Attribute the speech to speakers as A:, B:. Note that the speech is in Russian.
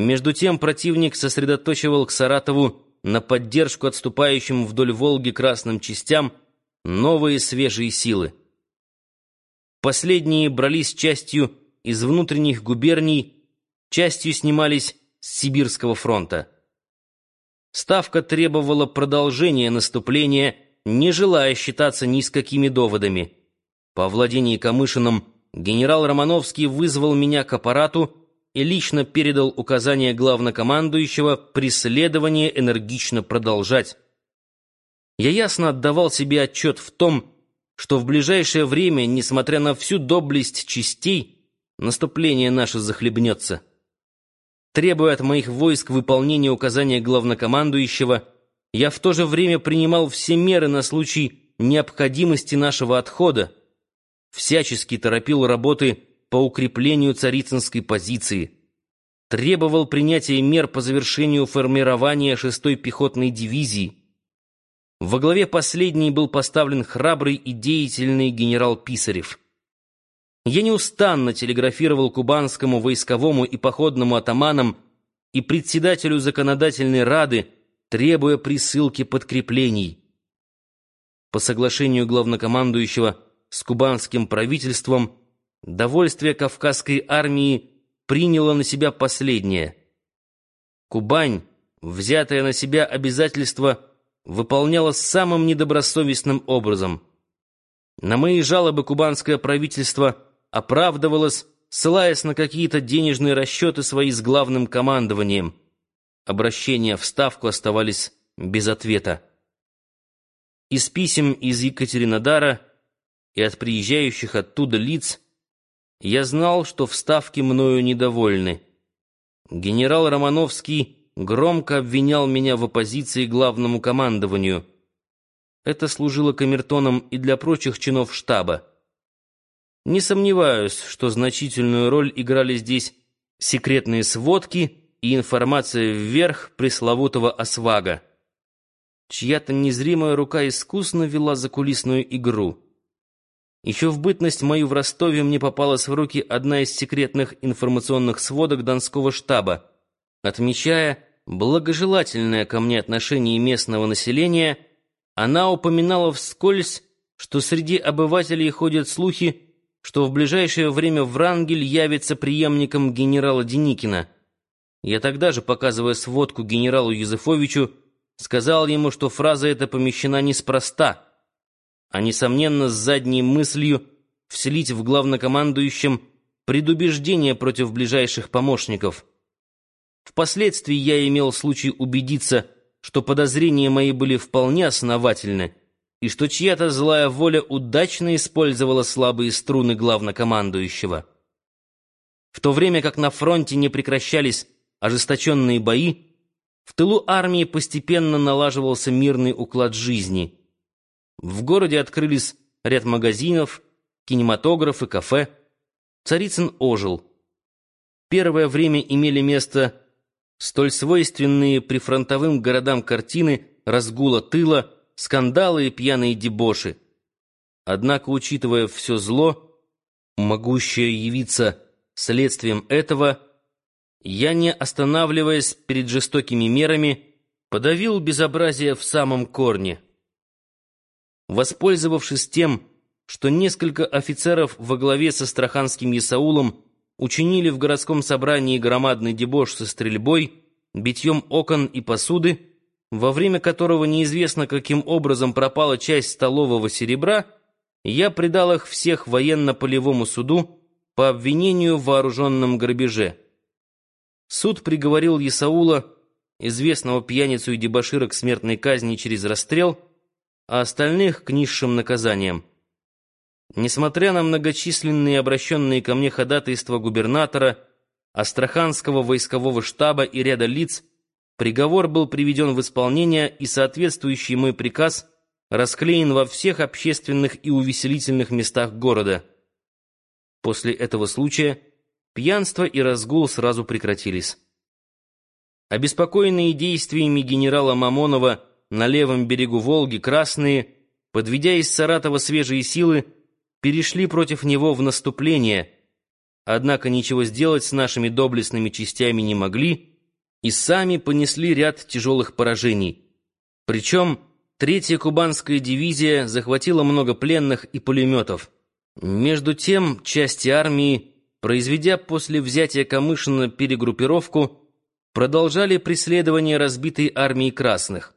A: Между тем противник сосредоточивал к Саратову на поддержку отступающим вдоль Волги красным частям новые свежие силы. Последние брались частью из внутренних губерний, частью снимались с Сибирского фронта. Ставка требовала продолжения наступления, не желая считаться ни с какими доводами. По владении Камышиным генерал Романовский вызвал меня к аппарату и лично передал указание главнокомандующего преследование энергично продолжать. Я ясно отдавал себе отчет в том, что в ближайшее время, несмотря на всю доблесть частей, наступление наше захлебнется. Требуя от моих войск выполнения указания главнокомандующего, я в то же время принимал все меры на случай необходимости нашего отхода, всячески торопил работы по укреплению царицынской позиции, требовал принятия мер по завершению формирования 6-й пехотной дивизии. Во главе последней был поставлен храбрый и деятельный генерал Писарев. Я неустанно телеграфировал кубанскому войсковому и походному атаманам и председателю законодательной рады, требуя присылки подкреплений. По соглашению главнокомандующего с кубанским правительством довольствие Кавказской армии приняло на себя последнее. Кубань, взятая на себя обязательство, выполняла самым недобросовестным образом. На мои жалобы кубанское правительство оправдывалось, ссылаясь на какие-то денежные расчеты свои с главным командованием. Обращения в Ставку оставались без ответа. Из писем из Екатеринодара и от приезжающих оттуда лиц я знал, что в Ставке мною недовольны. Генерал Романовский громко обвинял меня в оппозиции главному командованию. Это служило камертоном и для прочих чинов штаба. Не сомневаюсь, что значительную роль играли здесь секретные сводки и информация вверх пресловутого «Освага». Чья-то незримая рука искусно вела закулисную игру. Еще в бытность мою в Ростове мне попалась в руки одна из секретных информационных сводок Донского штаба, отмечая благожелательное ко мне отношение местного населения, она упоминала вскользь, что среди обывателей ходят слухи, что в ближайшее время Врангель явится преемником генерала Деникина. Я тогда же, показывая сводку генералу Юзефовичу, сказал ему, что фраза эта помещена неспроста — а, несомненно, с задней мыслью вселить в главнокомандующем предубеждение против ближайших помощников. Впоследствии я имел случай убедиться, что подозрения мои были вполне основательны, и что чья-то злая воля удачно использовала слабые струны главнокомандующего. В то время как на фронте не прекращались ожесточенные бои, в тылу армии постепенно налаживался мирный уклад жизни — в городе открылись ряд магазинов, кинематографы, кафе. Царицын ожил. Первое время имели место столь свойственные прифронтовым городам картины разгула тыла, скандалы и пьяные дебоши. Однако, учитывая все зло, могущее явиться следствием этого, я, не останавливаясь перед жестокими мерами, подавил безобразие в самом корне. Воспользовавшись тем, что несколько офицеров во главе со Страханским Исаулом учинили в городском собрании громадный дебош со стрельбой, битьем окон и посуды, во время которого неизвестно каким образом пропала часть столового серебра, я предал их всех военно-полевому суду по обвинению в вооруженном грабеже. Суд приговорил Исаула, известного пьяницу и дебошира к смертной казни через расстрел, а остальных к низшим наказаниям. Несмотря на многочисленные обращенные ко мне ходатайства губернатора, Астраханского войскового штаба и ряда лиц, приговор был приведен в исполнение и соответствующий мой приказ расклеен во всех общественных и увеселительных местах города. После этого случая пьянство и разгул сразу прекратились. Обеспокоенные действиями генерала Мамонова на левом берегу Волги красные, подведя из Саратова свежие силы, перешли против него в наступление, однако ничего сделать с нашими доблестными частями не могли, и сами понесли ряд тяжелых поражений. Причем третья кубанская дивизия захватила много пленных и пулеметов. Между тем, части армии, произведя после взятия Камышина перегруппировку, продолжали преследование разбитой армии красных.